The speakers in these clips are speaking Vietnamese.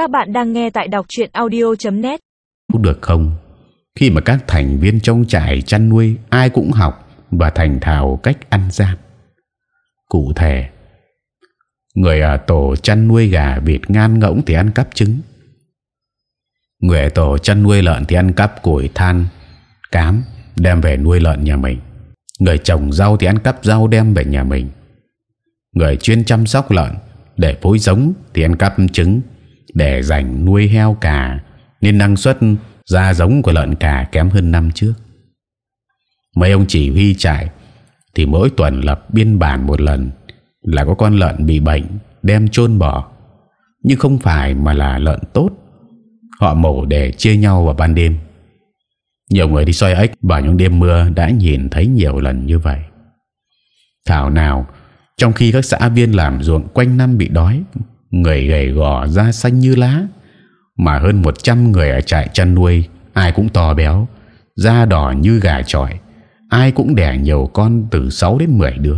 Các bạn đang nghe tại đọc truyện audio.net. được không? Khi mà các thành viên trong trại chăn nuôi ai cũng học và thành thạo cách ăn gian. Cụ thể, người ở tổ chăn nuôi gà vịt ngan ngỗng thì ăn cắp trứng, người ở tổ chăn nuôi lợn thì ăn cắp củi than, cám đem về nuôi lợn nhà mình, người trồng rau thì ăn cắp rau đem về nhà mình, người chuyên chăm sóc lợn để phối giống thì ăn cắp trứng để dành nuôi heo cà nên năng suất ra giống của lợn cà kém hơn năm trước. Mấy ông chỉ huy trại thì mỗi tuần lập biên bản một lần là có con lợn bị bệnh đem chôn bỏ, nhưng không phải mà là lợn tốt. Họ mổ để chia nhau vào ban đêm. Nhiều người đi soi ếch vào những đêm mưa đã nhìn thấy nhiều lần như vậy. Thảo nào trong khi các xã viên làm ruộng quanh năm bị đói, người gầy gò da xanh như lá, mà hơn 100 người ở trại chăn nuôi ai cũng to béo, da đỏ như gà trọi, ai cũng đẻ nhiều con từ 6 đến 10 đứa.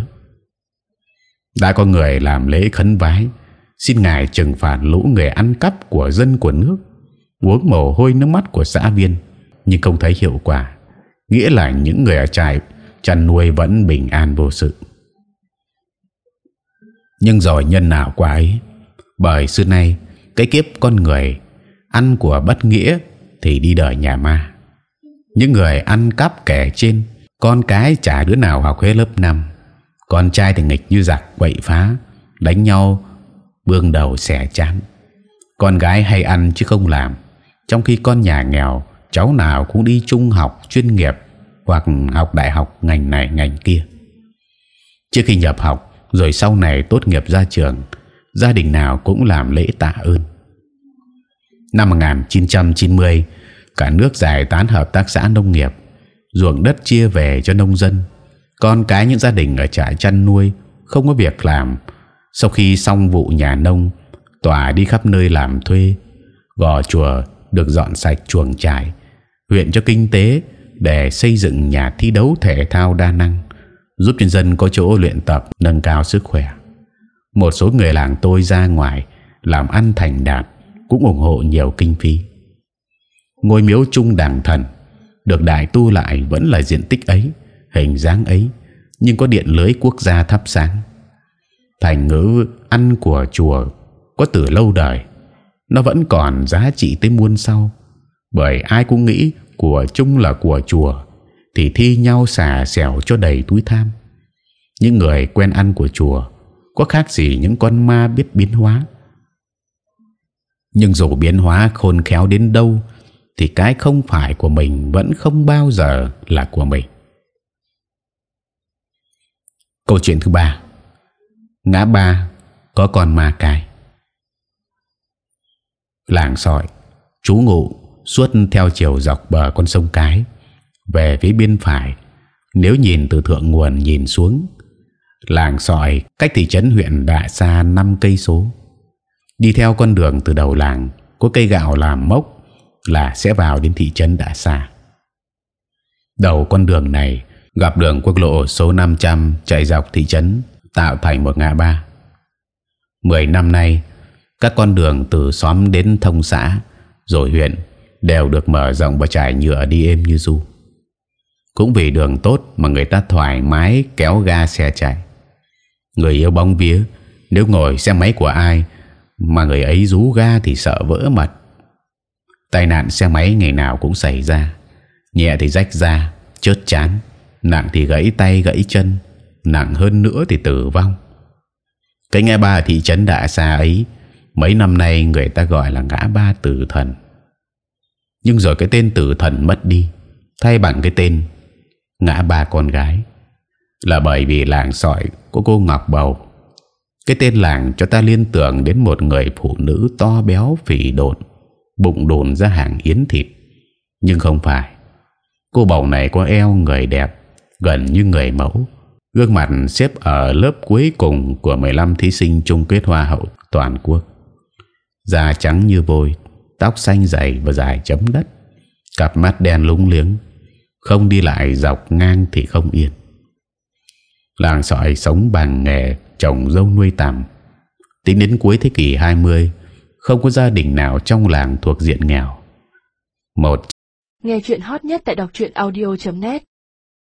đã có người làm lễ khấn vái, xin ngài trừng phạt lũ người ăn cắp của dân của nước, uống mồ hôi nước mắt của xã viên, nhưng không thấy hiệu quả, nghĩa là những người ở trại chăn nuôi vẫn bình an vô sự. Nhưng rồi nhân nào quá ấy bởi xưa nay, cái kiếp con người ăn của bất nghĩa thì đi đời nhà ma. Những người ăn cắp kẻ trên, con cái chả đứa nào học hết lớp 5 con trai thì nghịch như giặc quậy phá, đánh nhau, bương đầu xẻ chán. Con gái hay ăn chứ không làm. Trong khi con nhà nghèo, cháu nào cũng đi trung học chuyên nghiệp hoặc học đại học ngành này ngành kia. Trước khi nhập học, rồi sau này tốt nghiệp ra trường gia đình nào cũng làm lễ tạ ơn. Năm 1990 cả nước giải tán hợp tác xã nông nghiệp, ruộng đất chia về cho nông dân. Con cái những gia đình ở trại chăn nuôi không có việc làm. Sau khi xong vụ nhà nông, tòa đi khắp nơi làm thuê. Gò chùa được dọn sạch chuồng trại, huyện cho kinh tế để xây dựng nhà thi đấu thể thao đa năng, giúp nhân dân có chỗ luyện tập, nâng cao sức khỏe. Một số người làng tôi ra ngoài làm ăn thành đạt cũng ủng hộ nhiều kinh phí. Ngôi miếu trung đàng thần được đại tu lại vẫn là diện tích ấy, hình dáng ấy, nhưng có điện lưới quốc gia thắp sáng. Thành ngữ ăn của chùa có từ lâu đời, nó vẫn còn giá trị tới muôn sau, bởi ai cũng nghĩ của chung là của chùa thì thi nhau xả xẻo cho đầy túi tham. Những người quen ăn của chùa có khác gì những con ma biết biến hóa. Nhưng dù biến hóa khôn khéo đến đâu, thì cái không phải của mình vẫn không bao giờ là của mình. Câu chuyện thứ ba, ngã ba có con ma cài. Làng sỏi, chú ngụ suốt theo chiều dọc bờ con sông cái về phía bên phải nếu nhìn từ thượng nguồn nhìn xuống làng sỏi cách thị trấn huyện đại xa 5 cây số. Đi theo con đường từ đầu làng, có cây gạo làm mốc là sẽ vào đến thị trấn đại xa đầu con đường này, gặp đường quốc lộ số 500 chạy dọc thị trấn tạo thành một ngã ba. Mười năm nay, các con đường từ xóm đến thông xã rồi huyện đều được mở rộng và trải nhựa đi êm như du. Cũng vì đường tốt mà người ta thoải mái kéo ga xe chạy người yêu bóng vía, nếu ngồi xe máy của ai mà người ấy rú ga thì sợ vỡ mật tai nạn xe máy ngày nào cũng xảy ra. Nhẹ thì rách da, chớt chán. Nặng thì gãy tay, gãy chân. Nặng hơn nữa thì tử vong. Cái ngã ba thị trấn đã xa ấy, mấy năm nay người ta gọi là ngã ba tử thần. Nhưng rồi cái tên tử thần mất đi, thay bằng cái tên ngã ba con gái là bởi vì làng sỏi của cô ngọc bầu. Cái tên làng cho ta liên tưởng đến một người phụ nữ to béo phì đột, bụng đồn ra hàng yến thịt. Nhưng không phải. Cô bầu này có eo người đẹp gần như người mẫu. Gương mặt xếp ở lớp cuối cùng của 15 thí sinh chung kết hoa hậu toàn quốc. Da trắng như vôi tóc xanh dày và dài chấm đất. Cặp mắt đen lúng liếng. Không đi lại dọc ngang thì không yên làng sỏi sống bằng nghề trồng dâu nuôi tằm tính đến cuối thế kỷ 20 không có gia đình nào trong làng thuộc diện nghèo. Một Nghe chuyện hot nhất tại đọc truyện audio.net